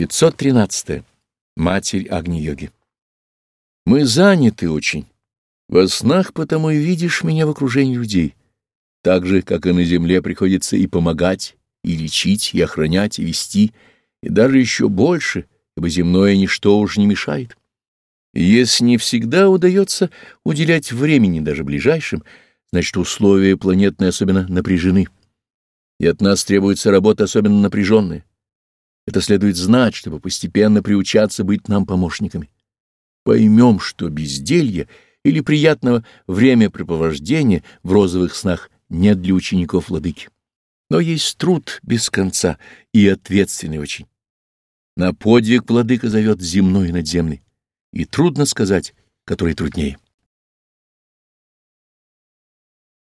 513. Матерь Агни-йоги. Мы заняты очень. Во снах потому и видишь меня в окружении людей. Так же, как и на земле, приходится и помогать, и лечить, и охранять, и вести, и даже еще больше, ибо земное ничто уж не мешает. Если не всегда удается уделять времени даже ближайшим, значит, условия планетные особенно напряжены, и от нас требуется работа особенно напряженная. Это следует знать, чтобы постепенно приучаться быть нам помощниками. Поймем, что безделье или приятного времяпрепровождения в розовых снах нет для учеников владыки. Но есть труд без конца и ответственный очень. На подвиг владыка зовет земной и надземный, и трудно сказать, который труднее.